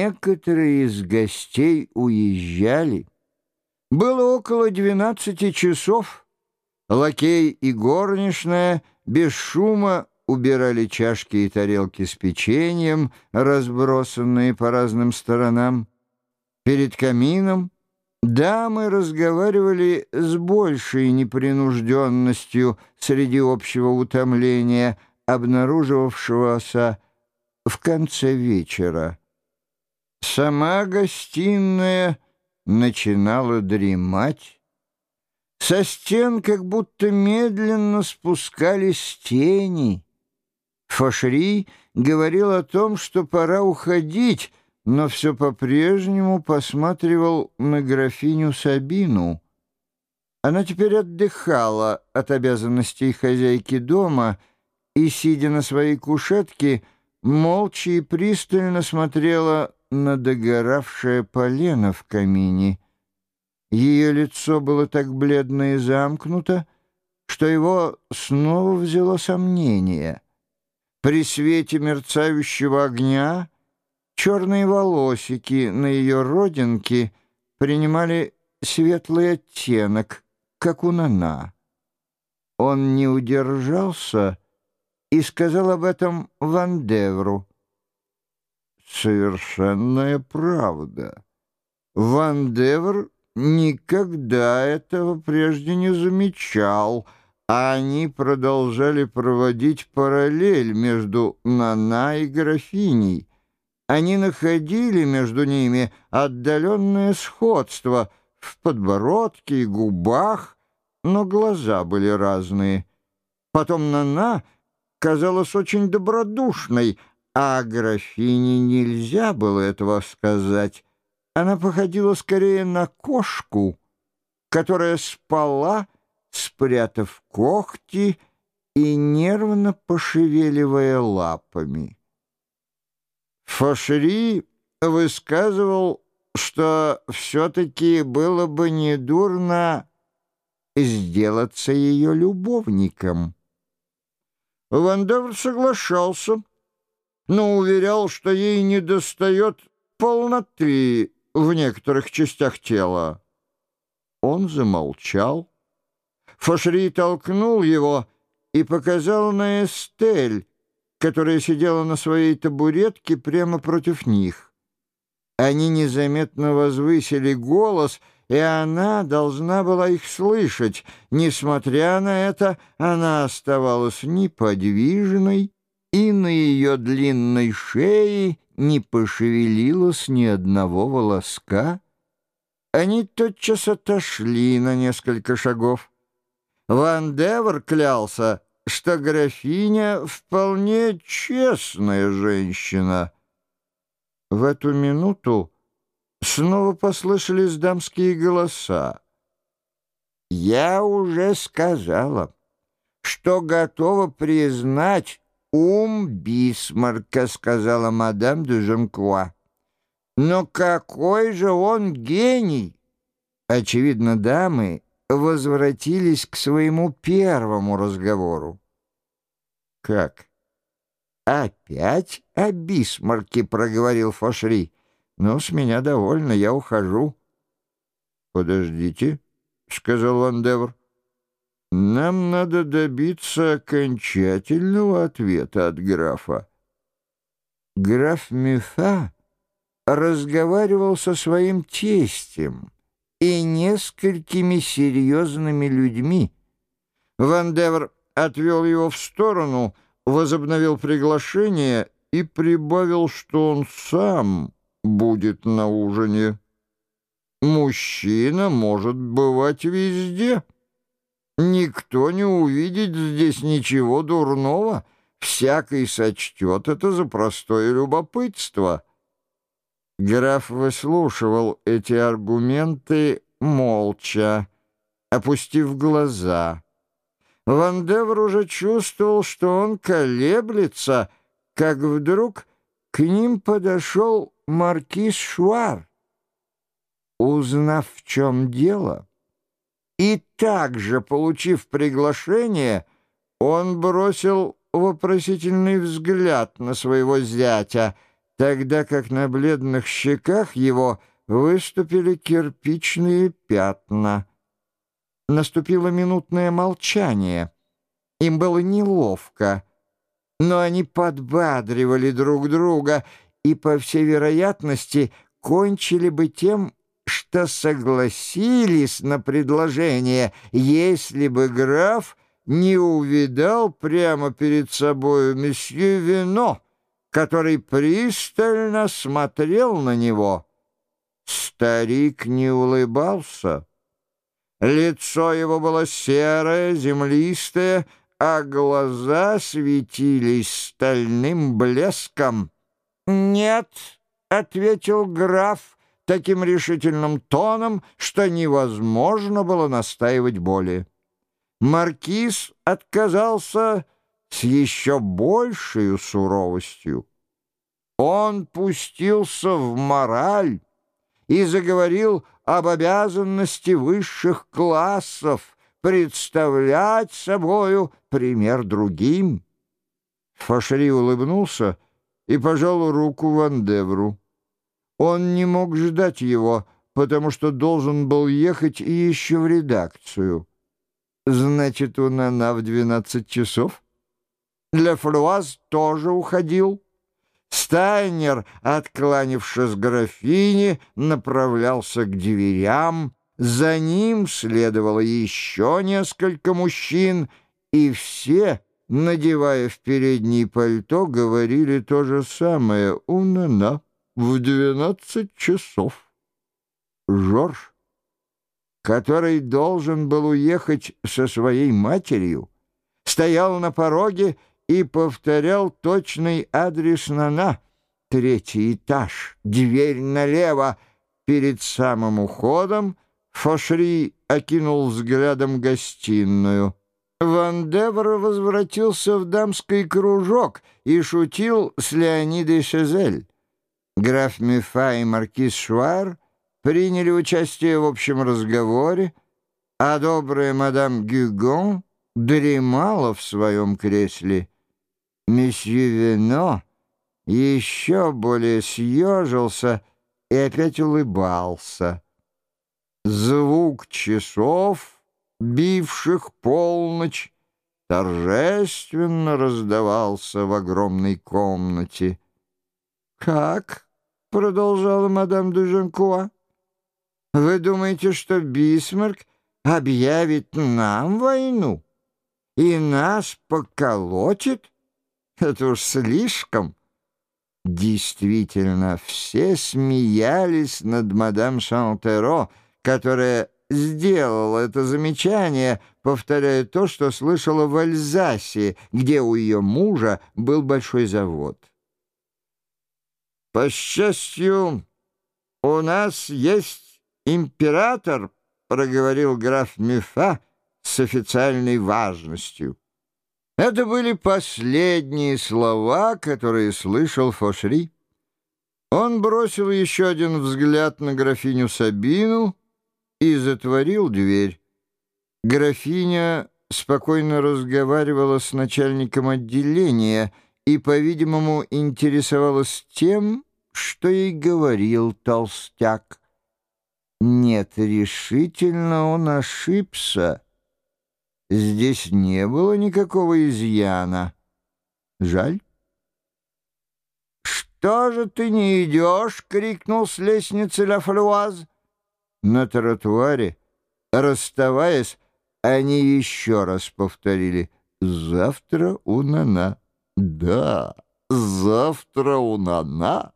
некоторые из гостей уезжали. Было около двенадцати часов. Лакей и горничная без шума убирали чашки и тарелки с печеньем, разбросанные по разным сторонам. Перед камином дамы разговаривали с большей непринужденностью среди общего утомления, обнаруживавшегося в конце вечера. Сама гостиная начинала дремать. Со стен как будто медленно спускались тени. Фашри говорил о том, что пора уходить, но все по-прежнему посматривал на графиню Сабину. Она теперь отдыхала от обязанностей хозяйки дома и, сидя на своей кушетке, молча и пристально смотрела на догоравшее полено в камине. Ее лицо было так бледно и замкнуто, что его снова взяло сомнение. При свете мерцающего огня черные волосики на ее родинке принимали светлый оттенок, как у Нана. Он не удержался и сказал об этом Вандевру. Совершенная правда. Ван Девер никогда этого прежде не замечал, а они продолжали проводить параллель между Нана и графиней. Они находили между ними отдаленное сходство в подбородке и губах, но глаза были разные. Потом Нана казалась очень добродушной — а графине нельзя было этого сказать. Она походила скорее на кошку, которая спала, спрятав когти и нервно пошевеливая лапами. Фошери высказывал, что все-таки было бы недурно сделаться ее любовником. Вандевр соглашался — но уверял, что ей недостает полноты в некоторых частях тела. Он замолчал. Фашри толкнул его и показал на Эстель, которая сидела на своей табуретке прямо против них. Они незаметно возвысили голос, и она должна была их слышать. Несмотря на это, она оставалась неподвижной, и на ее длинной шее не пошевелилось ни одного волоска. Они тотчас отошли на несколько шагов. Ван Девер клялся, что графиня вполне честная женщина. В эту минуту снова послышались дамские голоса. «Я уже сказала, что готова признать, «Ум Бисмарка», — сказала мадам де Жонкуа. «Но какой же он гений!» Очевидно, дамы возвратились к своему первому разговору. «Как? Опять о Бисмарке?» — проговорил Фошри. «Ну, с меня довольно, я ухожу». «Подождите», — сказал Вандевр. Нам надо добиться окончательного ответа от графа. Граф Мефа разговаривал со своим тестем и несколькими серьезными людьми. Ван Девер отвел его в сторону, возобновил приглашение и прибавил, что он сам будет на ужине. Мужчина может бывать везде. Никто не увидит здесь ничего дурного, всякий сочтет это за простое любопытство. Граф выслушивал эти аргументы молча, опустив глаза. Вандевр уже чувствовал, что он колеблется, как вдруг к ним подошел маркиз Шуар. Узнав, в чем дело, и также, получив приглашение, он бросил вопросительный взгляд на своего зятя, тогда как на бледных щеках его выступили кирпичные пятна. Наступило минутное молчание. Им было неловко, но они подбадривали друг друга и, по всей вероятности, кончили бы тем, что согласились на предложение, если бы граф не увидал прямо перед собою месье Вино, который пристально смотрел на него. Старик не улыбался. Лицо его было серое, землистое, а глаза светились стальным блеском. «Нет», — ответил граф таким решительным тоном, что невозможно было настаивать более. Маркиз отказался с еще большей суровостью. Он пустился в мораль и заговорил об обязанности высших классов представлять собою пример другим. Фашри улыбнулся и пожал руку Вандевру. Он не мог ждать его, потому что должен был ехать еще в редакцию. Значит, у Нана в двенадцать часов? Для Фруаз тоже уходил. Стайнер, откланившись графине, направлялся к дверям. За ним следовало еще несколько мужчин, и все, надевая в переднее пальто, говорили то же самое у Нана в двенадцать часов. Жорж который должен был уехать со своей матерью, стоял на пороге и повторял точный адрес Нана. Третий этаж, дверь налево. Перед самым уходом Фошри окинул взглядом гостиную. Ван Девр возвратился в дамский кружок и шутил с Леонидой Шезель. Граф Мефа и маркиз Шуар — приняли участие в общем разговоре, а добрая мадам Гюгон дремала в своем кресле. Месье Вино еще более съежился и опять улыбался. Звук часов, бивших полночь, торжественно раздавался в огромной комнате. «Как?» — продолжала мадам Дуженкуа. Вы думаете, что Бисмарк объявит нам войну и нас поколотит? Это уж слишком. Действительно, все смеялись над мадам Шантеро, которая сделала это замечание, повторяя то, что слышала в Альзасе, где у ее мужа был большой завод. По счастью, у нас есть «Император», — проговорил граф Мюфа с официальной важностью. Это были последние слова, которые слышал Фошри. Он бросил еще один взгляд на графиню Сабину и затворил дверь. Графиня спокойно разговаривала с начальником отделения и, по-видимому, интересовалась тем, что ей говорил толстяк. Нет, решительно он ошибся. Здесь не было никакого изъяна. Жаль. «Что же ты не идешь?» — крикнул с лестницы Ла Флюаз. На тротуаре, расставаясь, они еще раз повторили «Завтра у Нана». «Да, завтра у Нана».